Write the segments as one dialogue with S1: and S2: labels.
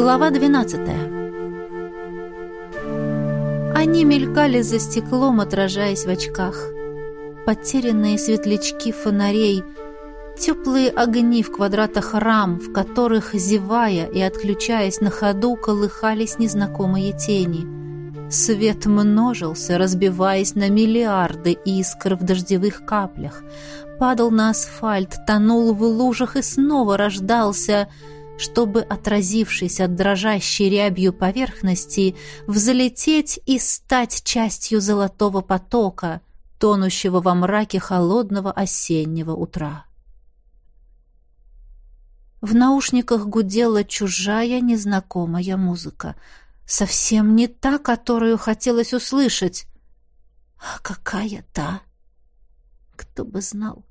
S1: Глава 12 Они мелькали за стеклом, отражаясь в очках. Потерянные светлячки фонарей, теплые огни в квадратах рам, в которых, зевая и отключаясь на ходу, колыхались незнакомые тени. Свет множился, разбиваясь на миллиарды искр в дождевых каплях, падал на асфальт, тонул в лужах и снова рождался — чтобы, отразившись от дрожащей рябью поверхности, взлететь и стать частью золотого потока, тонущего во мраке холодного осеннего утра. В наушниках гудела чужая незнакомая музыка. Совсем не та, которую хотелось услышать. А какая та? Кто бы знал.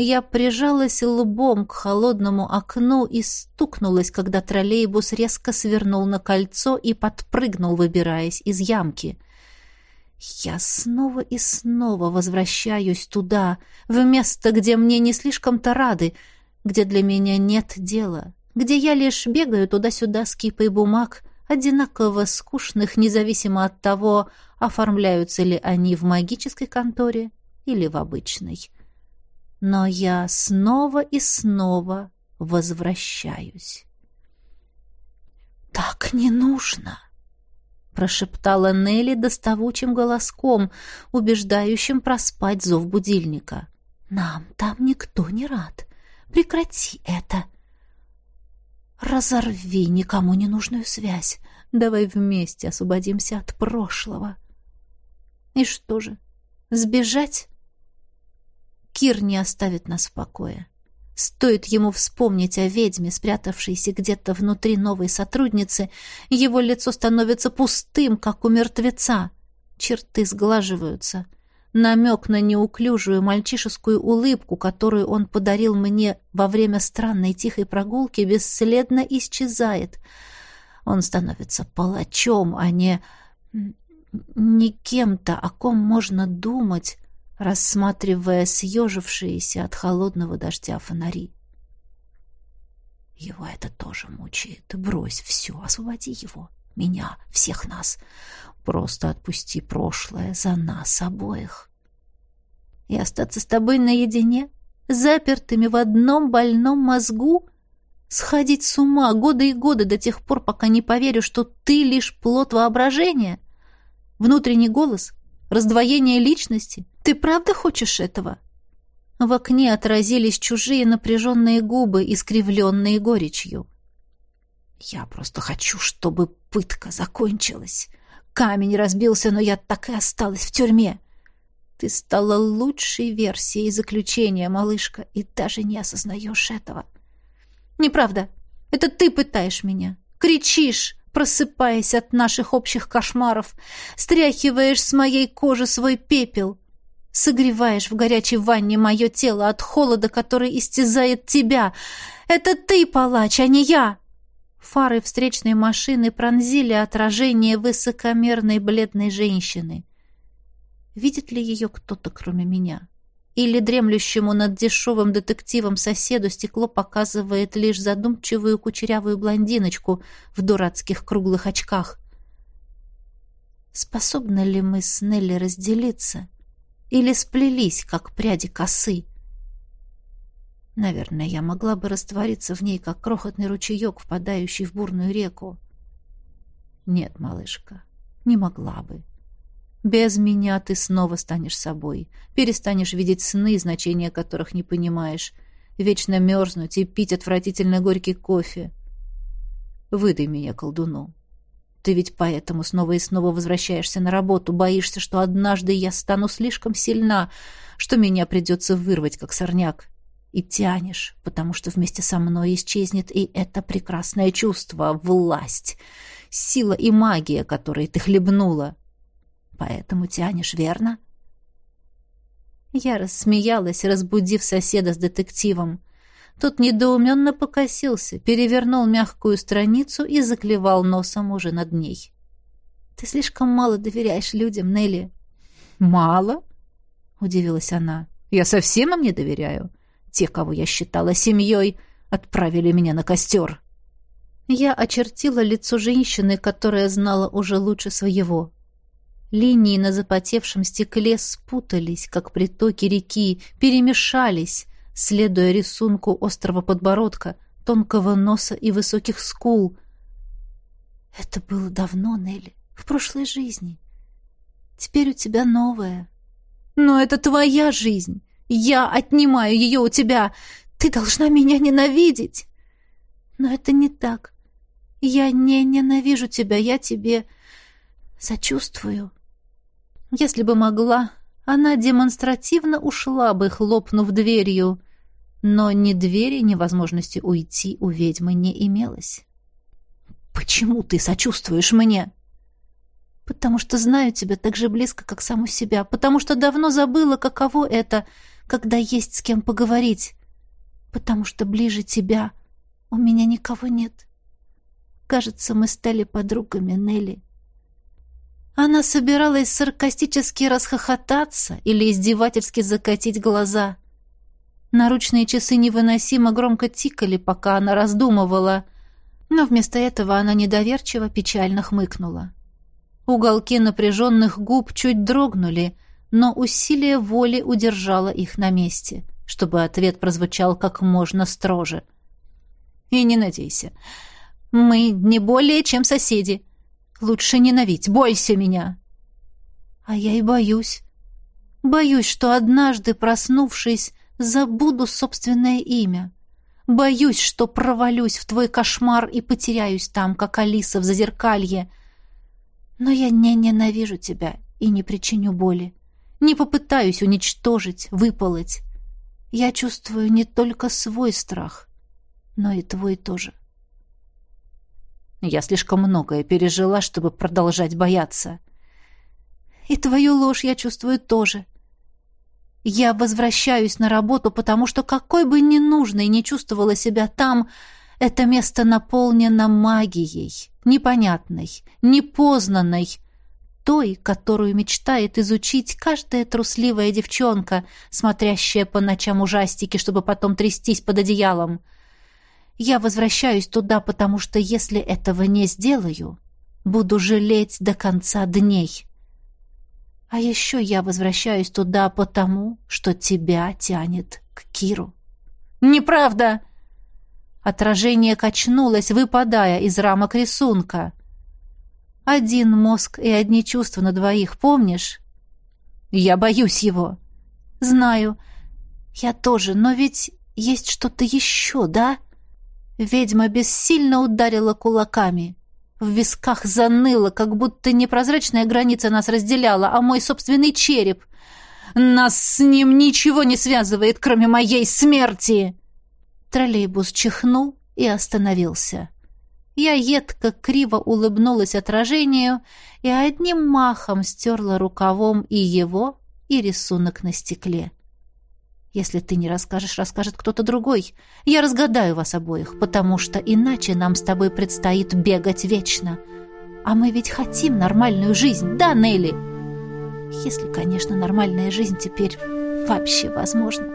S1: Я прижалась лбом к холодному окну и стукнулась, когда троллейбус резко свернул на кольцо и подпрыгнул, выбираясь из ямки. Я снова и снова возвращаюсь туда, в место, где мне не слишком-то рады, где для меня нет дела, где я лишь бегаю туда-сюда с кипой бумаг, одинаково скучных, независимо от того, оформляются ли они в магической конторе или в обычной но я снова и снова возвращаюсь. «Так не нужно!» — прошептала Нелли доставучим голоском, убеждающим проспать зов будильника. «Нам там никто не рад. Прекрати это!» «Разорви никому ненужную связь. Давай вместе освободимся от прошлого». «И что же, сбежать?» Кир не оставит нас в покое. Стоит ему вспомнить о ведьме, спрятавшейся где-то внутри новой сотрудницы, его лицо становится пустым, как у мертвеца. Черты сглаживаются. Намек на неуклюжую мальчишескую улыбку, которую он подарил мне во время странной тихой прогулки, бесследно исчезает. Он становится палачом, а не... не кем-то, о ком можно думать, рассматривая съежившиеся от холодного дождя фонари. Его это тоже мучает. Брось все, освободи его, меня, всех нас. Просто отпусти прошлое за нас обоих. И остаться с тобой наедине, запертыми в одном больном мозгу, сходить с ума годы и годы до тех пор, пока не поверю, что ты лишь плод воображения. Внутренний голос, раздвоение личности — ты правда хочешь этого?» В окне отразились чужие напряженные губы, искривленные горечью. «Я просто хочу, чтобы пытка закончилась. Камень разбился, но я так и осталась в тюрьме. Ты стала лучшей версией заключения, малышка, и даже не осознаешь этого». «Неправда. Это ты пытаешь меня. Кричишь, просыпаясь от наших общих кошмаров. Стряхиваешь с моей кожи свой пепел. Согреваешь в горячей ванне мое тело от холода, который истязает тебя. Это ты, палач, а не я!» Фары встречной машины пронзили отражение высокомерной бледной женщины. Видит ли ее кто-то, кроме меня? Или дремлющему над дешевым детективом соседу стекло показывает лишь задумчивую кучерявую блондиночку в дурацких круглых очках? Способны ли мы с Нелли разделиться? или сплелись, как пряди косы. Наверное, я могла бы раствориться в ней, как крохотный ручеек, впадающий в бурную реку. Нет, малышка, не могла бы. Без меня ты снова станешь собой, перестанешь видеть сны, значения которых не понимаешь, вечно мерзнуть и пить отвратительно горький кофе. Выдай меня колдуну. Ты ведь поэтому снова и снова возвращаешься на работу, боишься, что однажды я стану слишком сильна, что меня придется вырвать, как сорняк. И тянешь, потому что вместе со мной исчезнет и это прекрасное чувство — власть, сила и магия, которые ты хлебнула. Поэтому тянешь, верно? Я рассмеялась, разбудив соседа с детективом. Тот недоуменно покосился, перевернул мягкую страницу и заклевал носом уже над ней. «Ты слишком мало доверяешь людям, Нелли». «Мало?» — удивилась она. «Я совсем им не доверяю. Те, кого я считала семьей, отправили меня на костер». Я очертила лицо женщины, которая знала уже лучше своего. Линии на запотевшем стекле спутались, как притоки реки, перемешались, следуя рисунку острого подбородка, тонкого носа и высоких скул. Это было давно, Нелли, в прошлой жизни. Теперь у тебя новая. Но это твоя жизнь. Я отнимаю ее у тебя. Ты должна меня ненавидеть. Но это не так. Я не ненавижу тебя, я тебе сочувствую. Если бы могла, она демонстративно ушла бы, хлопнув дверью. Но ни двери, ни возможности уйти у ведьмы не имелось. «Почему ты сочувствуешь мне?» «Потому что знаю тебя так же близко, как саму себя. Потому что давно забыла, каково это, когда есть с кем поговорить. Потому что ближе тебя у меня никого нет. Кажется, мы стали подругами Нелли. Она собиралась саркастически расхохотаться или издевательски закатить глаза. Наручные часы невыносимо громко тикали, пока она раздумывала, но вместо этого она недоверчиво печально хмыкнула. Уголки напряженных губ чуть дрогнули, но усилие воли удержало их на месте, чтобы ответ прозвучал как можно строже. «И не надейся. Мы не более, чем соседи. Лучше ненавидь, бойся меня. А я и боюсь. Боюсь, что однажды, проснувшись, забуду собственное имя. Боюсь, что провалюсь в твой кошмар и потеряюсь там, как Алиса в зазеркалье. Но я не ненавижу тебя и не причиню боли. Не попытаюсь уничтожить, выполоть. Я чувствую не только свой страх, но и твой тоже. Я слишком многое пережила, чтобы продолжать бояться. И твою ложь я чувствую тоже. Я возвращаюсь на работу, потому что какой бы ни нужной не чувствовала себя там, это место наполнено магией, непонятной, непознанной, той, которую мечтает изучить каждая трусливая девчонка, смотрящая по ночам ужастики, чтобы потом трястись под одеялом — я возвращаюсь туда, потому что если этого не сделаю, буду жалеть до конца дней. А еще я возвращаюсь туда потому, что тебя тянет к Киру. Неправда! Отражение качнулось, выпадая из рамок рисунка. Один мозг и одни чувства на двоих, помнишь? Я боюсь его. Знаю. Я тоже, но ведь есть что-то еще, да? — Ведьма бессильно ударила кулаками. В висках заныло, как будто непрозрачная граница нас разделяла, а мой собственный череп. Нас с ним ничего не связывает, кроме моей смерти. Троллейбус чихнул и остановился. Я едко криво улыбнулась отражению и одним махом стерла рукавом и его, и рисунок на стекле. Если ты не расскажешь, расскажет кто-то другой. Я разгадаю вас обоих, потому что иначе нам с тобой предстоит бегать вечно. А мы ведь хотим нормальную жизнь, да, Нелли? Если, конечно, нормальная жизнь теперь вообще возможна.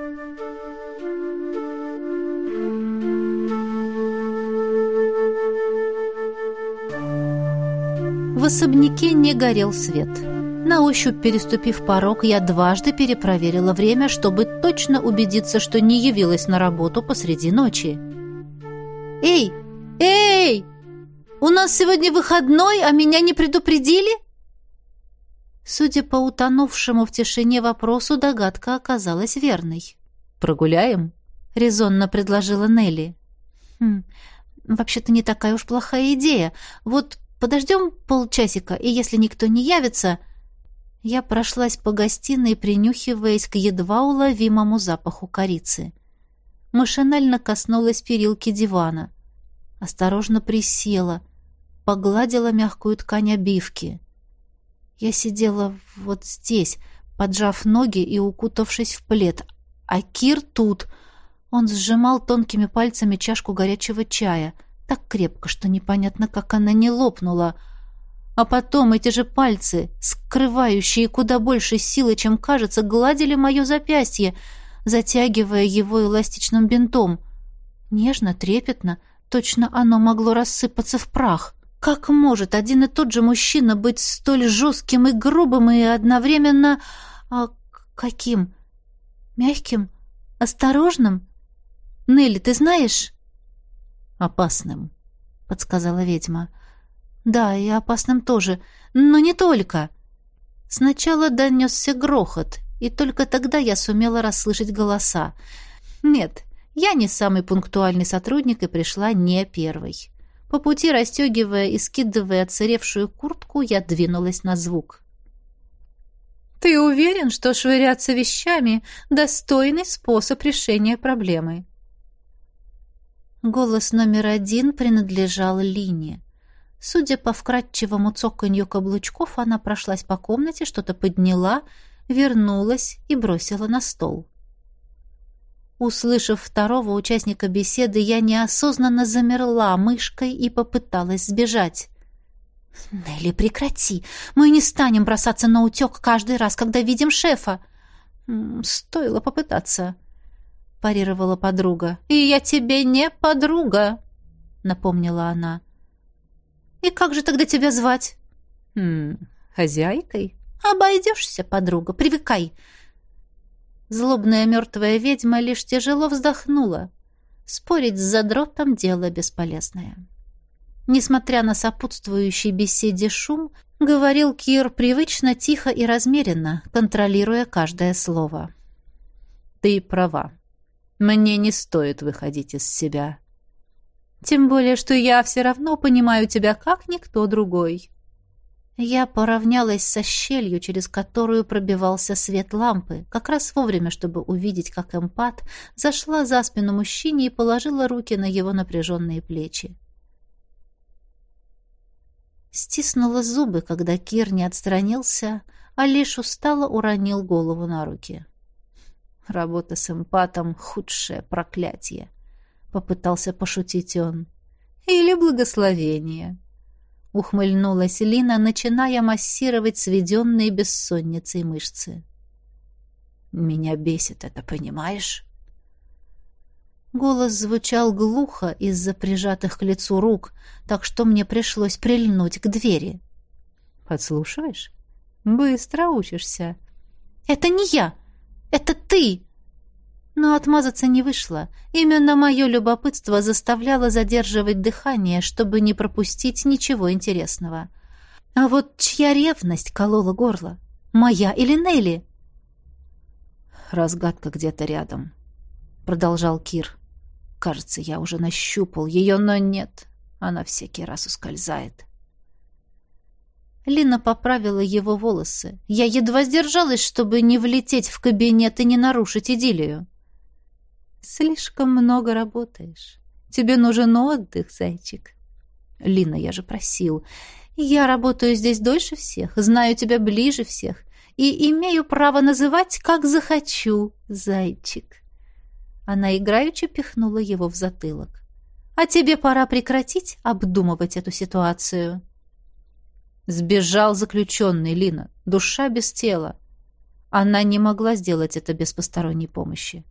S1: В особняке не горел свет. На ощупь переступив порог, я дважды перепроверила время, чтобы точно убедиться, что не явилась на работу посреди ночи. «Эй! Эй! У нас сегодня выходной, а меня не предупредили?» Судя по утонувшему в тишине вопросу, догадка оказалась верной. «Прогуляем?» — резонно предложила Нелли. «Хм, вообще-то не такая уж плохая идея. Вот подождем полчасика, и если никто не явится...» Я прошлась по гостиной, принюхиваясь к едва уловимому запаху корицы. Машинально коснулась перилки дивана. Осторожно присела, погладила мягкую ткань обивки. Я сидела вот здесь, поджав ноги и укутавшись в плед, а Кир тут. Он сжимал тонкими пальцами чашку горячего чая, так крепко, что непонятно, как она не лопнула — а потом эти же пальцы, скрывающие куда больше силы, чем кажется, гладили мое запястье, затягивая его эластичным бинтом. Нежно, трепетно, точно оно могло рассыпаться в прах. Как может один и тот же мужчина быть столь жестким и грубым и одновременно... А каким? Мягким? Осторожным? Нелли, ты знаешь? Опасным, подсказала ведьма. Да, и опасным тоже, но не только. Сначала донесся грохот, и только тогда я сумела расслышать голоса. Нет, я не самый пунктуальный сотрудник и пришла не первой. По пути, расстегивая и скидывая отсыревшую куртку, я двинулась на звук. «Ты уверен, что швыряться вещами — достойный способ решения проблемы?» Голос номер один принадлежал Лине. Судя по вкрадчивому цоканью каблучков, она прошлась по комнате, что-то подняла, вернулась и бросила на стол. Услышав второго участника беседы, я неосознанно замерла мышкой и попыталась сбежать. «Нелли, прекрати! Мы не станем бросаться на утек каждый раз, когда видим шефа!» «Стоило попытаться», — парировала подруга. «И я тебе не подруга», — напомнила она. «И как же тогда тебя звать?» «Хм, хозяйкой?» «Обойдешься, подруга, привыкай. Злобная мертвая ведьма лишь тяжело вздохнула. Спорить с задротом — дело бесполезное. Несмотря на сопутствующий беседе шум, говорил Кир привычно, тихо и размеренно, контролируя каждое слово. «Ты права. Мне не стоит выходить из себя. Тем более, что я все равно понимаю тебя как никто другой». Я поравнялась со щелью, через которую пробивался свет лампы, как раз вовремя, чтобы увидеть, как эмпат зашла за спину мужчине и положила руки на его напряженные плечи. Стиснула зубы, когда Кир не отстранился, а лишь устало уронил голову на руки. Работа с эмпатом — худшее проклятие, — попытался пошутить он. Или благословение. Ухмыльнулась Лина, начиная массировать сведенные бессонницей мышцы. «Меня бесит это, понимаешь?» Голос звучал глухо из-за прижатых к лицу рук, так что мне пришлось прильнуть к двери. «Подслушиваешь? Быстро учишься». «Это не я! Это ты!» Но отмазаться не вышло. Именно мое любопытство заставляло задерживать дыхание, чтобы не пропустить ничего интересного. А вот чья ревность колола горло? Моя или Нелли? «Разгадка где-то рядом», — продолжал Кир. «Кажется, я уже нащупал ее, но нет. Она всякий раз ускользает». Лина поправила его волосы. Я едва сдержалась, чтобы не влететь в кабинет и не нарушить идиллию. Слишком много работаешь. Тебе нужен отдых, зайчик. Лина, я же просил. Я работаю здесь дольше всех, знаю тебя ближе всех и имею право называть, как захочу, зайчик. Она играючи пихнула его в затылок. А тебе пора прекратить обдумывать эту ситуацию. Сбежал заключенный, Лина, душа без тела. Она не могла сделать это без посторонней помощи.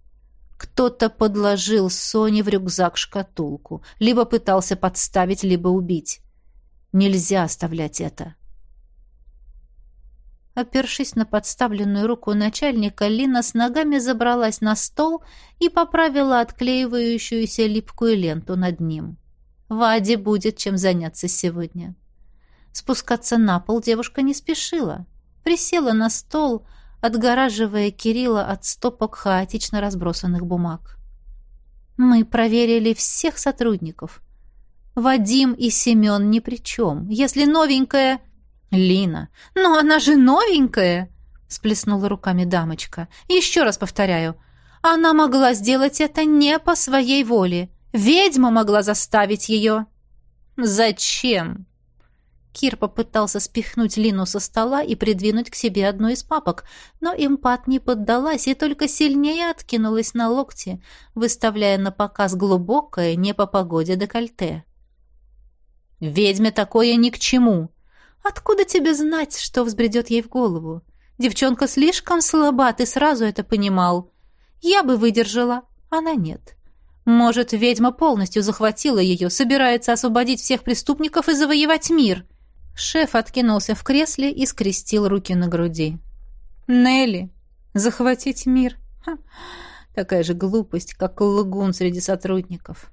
S1: Кто-то подложил Соне в рюкзак шкатулку. Либо пытался подставить, либо убить. Нельзя оставлять это. Опершись на подставленную руку начальника, Лина с ногами забралась на стол и поправила отклеивающуюся липкую ленту над ним. Ваде будет чем заняться сегодня. Спускаться на пол девушка не спешила. Присела на стол, отгораживая Кирилла от стопок хаотично разбросанных бумаг. Мы проверили всех сотрудников. Вадим и Семен ни при чем. Если новенькая... Лина. Но она же новенькая! Сплеснула руками дамочка. Еще раз повторяю. Она могла сделать это не по своей воле. Ведьма могла заставить ее. Зачем? Кир попытался спихнуть Лину со стола и придвинуть к себе одну из папок, но импат не поддалась и только сильнее откинулась на локти, выставляя на показ глубокое, не по погоде декольте. «Ведьме такое ни к чему! Откуда тебе знать, что взбредет ей в голову? Девчонка слишком слаба, ты сразу это понимал. Я бы выдержала, она нет. Может, ведьма полностью захватила ее, собирается освободить всех преступников и завоевать мир. Шеф откинулся в кресле и скрестил руки на груди. Нелли, захватить мир? Ха, такая же глупость, как лагун среди сотрудников.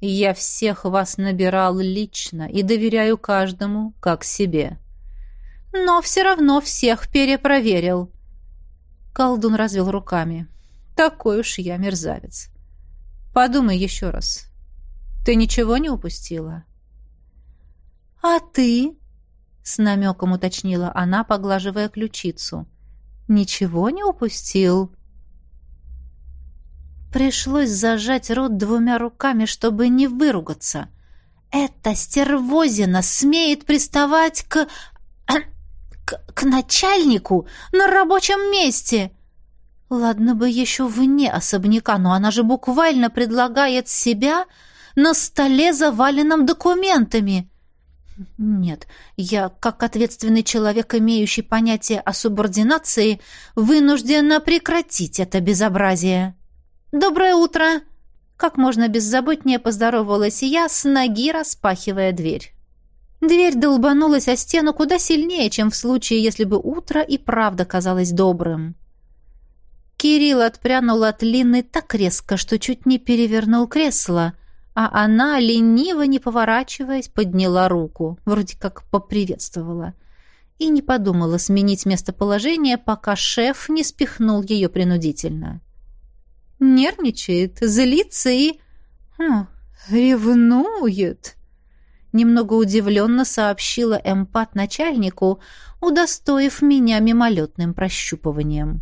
S1: Я всех вас набирал лично и доверяю каждому, как себе. Но все равно всех перепроверил. Колдун развел руками. Такой уж я мерзавец. Подумай еще раз. Ты ничего не упустила? А ты? С намеком уточнила она, поглаживая ключицу. Ничего не упустил? Пришлось зажать рот двумя руками, чтобы не выругаться. Эта стервозина смеет приставать к... к, к начальнику на рабочем месте. Ладно бы еще вне особняка, но она же буквально предлагает себя на столе, заваленном документами. Нет, я, как ответственный человек, имеющий понятие о субординации, вынуждена прекратить это безобразие. «Доброе утро!» Как можно беззаботнее поздоровалась я, с ноги распахивая дверь. Дверь долбанулась о стену куда сильнее, чем в случае, если бы утро и правда казалось добрым. Кирилл отпрянул от Лины так резко, что чуть не перевернул кресло, а она, лениво не поворачиваясь, подняла руку, вроде как поприветствовала, и не подумала сменить местоположение, пока шеф не спихнул ее принудительно. — Нервничает, злится и... Хм, ревнует. Немного удивленно сообщила эмпат начальнику, удостоив меня мимолетным прощупыванием.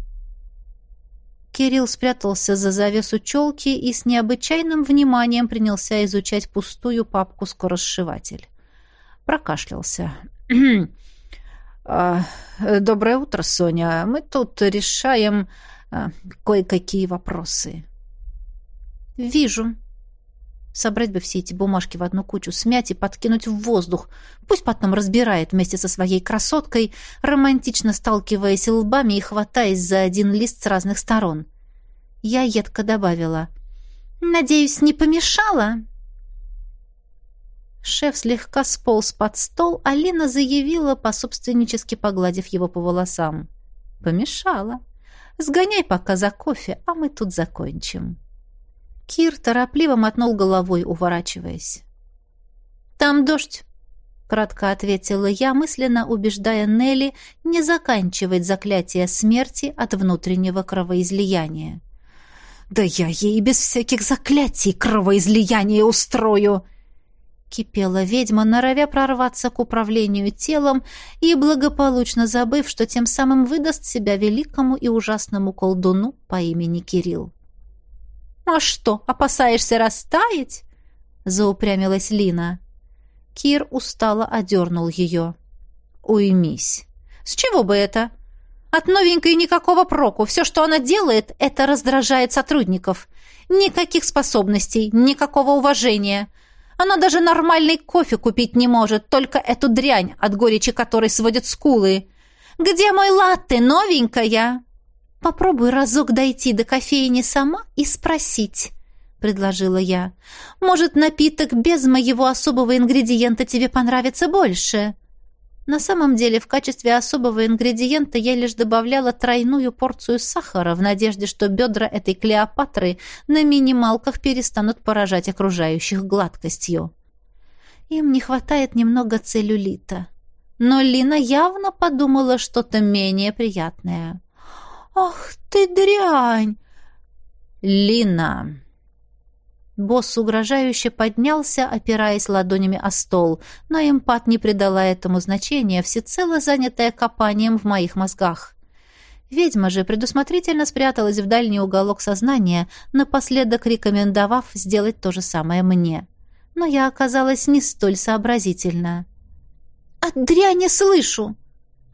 S1: Кирилл спрятался за завесу челки и с необычайным вниманием принялся изучать пустую папку-скоросшиватель. Прокашлялся. «А, «Доброе утро, Соня. Мы тут решаем а, кое-какие вопросы. Вижу. Собрать бы все эти бумажки в одну кучу, смять и подкинуть в воздух. Пусть потом разбирает вместе со своей красоткой, романтично сталкиваясь лбами и хватаясь за один лист с разных сторон. Я едко добавила. «Надеюсь, не помешала?» Шеф слегка сполз под стол, а Лина заявила, пособственнически погладив его по волосам. «Помешала». Сгоняй пока за кофе, а мы тут закончим». Кир торопливо мотнул головой, уворачиваясь. «Там дождь», — кратко ответила я, мысленно убеждая Нелли не заканчивать заклятие смерти от внутреннего кровоизлияния. «Да я ей без всяких заклятий кровоизлияния устрою!» кипела ведьма, норовя прорваться к управлению телом и благополучно забыв, что тем самым выдаст себя великому и ужасному колдуну по имени Кирилл. «А что, опасаешься растаять?» — заупрямилась Лина. Кир устало одернул ее. «Уймись». «С чего бы это?» «От новенькой никакого проку. Все, что она делает, это раздражает сотрудников. Никаких способностей, никакого уважения. Она даже нормальный кофе купить не может, только эту дрянь, от горечи которой сводят скулы. Где мой латте, новенькая? Попробуй разок дойти до кофейни сама и спросить, предложила я. Может, напиток без моего особого ингредиента тебе понравится больше? На самом деле, в качестве особого ингредиента я лишь добавляла тройную порцию сахара в надежде, что бедра этой Клеопатры на минималках перестанут поражать окружающих гладкостью. Им не хватает немного целлюлита. Но Лина явно подумала что-то менее приятное. «Ах ты дрянь!» «Лина!» Босс угрожающе поднялся, опираясь ладонями о стол, но эмпат не придала этому значения, всецело занятая копанием в моих мозгах. Ведьма же предусмотрительно спряталась в дальний уголок сознания, напоследок рекомендовав сделать то же самое мне. Но я оказалась не столь сообразительна. «От дряни слышу!»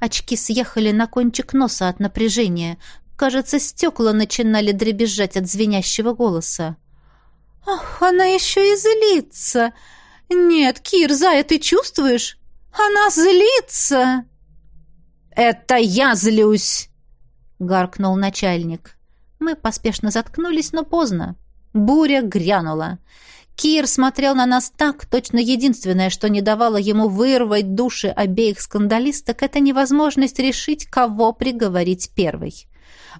S1: Очки съехали на кончик носа от напряжения. Кажется, стекла начинали дребезжать от звенящего голоса. «Ах, она еще и злится! Нет, Кир, Зая, ты чувствуешь? Она злится!» «Это я злюсь!» — гаркнул начальник. Мы поспешно заткнулись, но поздно. Буря грянула. Кир смотрел на нас так, точно единственное, что не давало ему вырвать души обеих скандалисток, это невозможность решить, кого приговорить первой.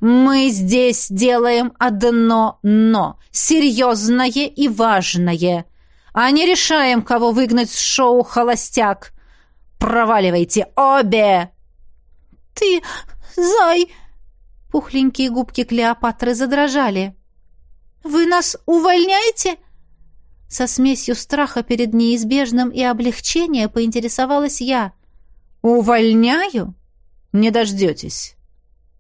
S1: «Мы здесь делаем одно «но», серьезное и важное, а не решаем, кого выгнать с шоу «Холостяк». Проваливайте обе!»
S2: «Ты, зай!» Пухленькие губки Клеопатры задрожали. «Вы нас увольняете?» Со смесью страха перед неизбежным и облегчения поинтересовалась я.
S1: «Увольняю? Не дождетесь».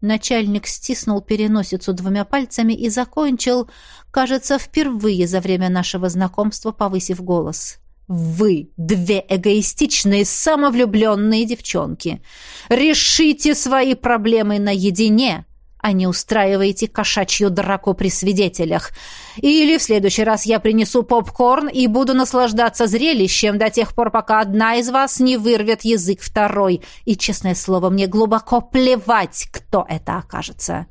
S1: Начальник стиснул переносицу двумя пальцами и закончил, кажется, впервые за время нашего знакомства, повысив голос. «Вы, две эгоистичные, самовлюбленные девчонки, решите свои проблемы наедине, а не устраиваете кошачью драку при свидетелях. Или в следующий раз я принесу попкорн и буду наслаждаться зрелищем до тех пор, пока одна из вас не вырвет язык второй. И, честное слово, мне глубоко плевать, кто это окажется.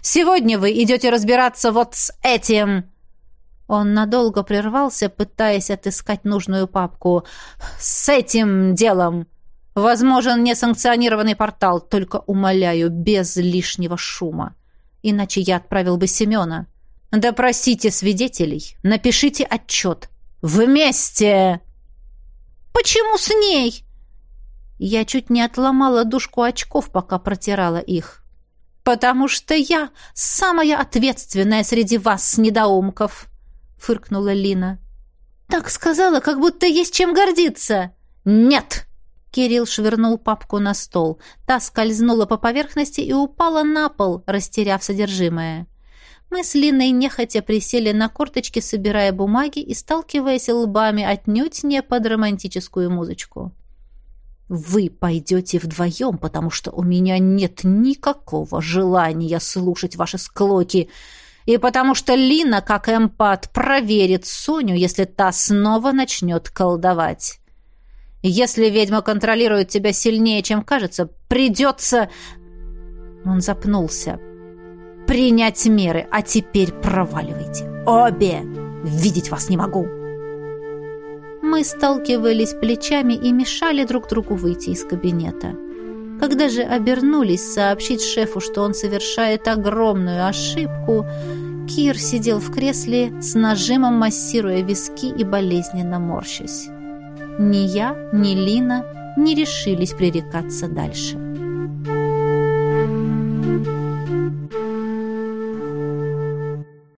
S1: Сегодня вы идете разбираться вот с этим...» Он надолго прервался, пытаясь отыскать нужную папку. «С этим делом!» Возможен несанкционированный портал, только, умоляю, без лишнего шума. Иначе я отправил бы Семена. Допросите свидетелей, напишите отчет. Вместе!
S2: Почему с ней?
S1: Я чуть не отломала дужку очков, пока протирала их. «Потому что я самая ответственная среди вас, недоумков!» — фыркнула Лина.
S2: «Так сказала, как будто есть чем гордиться!»
S1: «Нет!» Кирилл швырнул папку на стол. Та скользнула по поверхности и упала на пол, растеряв содержимое. Мы с Линой нехотя присели на корточки, собирая бумаги и сталкиваясь лбами отнюдь не под романтическую музычку. «Вы пойдете вдвоем, потому что у меня нет никакого желания слушать ваши склоки, и потому что Лина, как эмпат, проверит Соню, если та снова начнет колдовать». Если ведьма контролирует тебя сильнее, чем кажется, придется...» Он запнулся. «Принять меры, а теперь проваливайте. Обе! Видеть вас не могу!» Мы сталкивались плечами и мешали друг другу выйти из кабинета. Когда же обернулись сообщить шефу, что он совершает огромную ошибку, Кир сидел в кресле с нажимом массируя виски и болезненно морщась. Ни я, ни Лина не решились пререкаться дальше.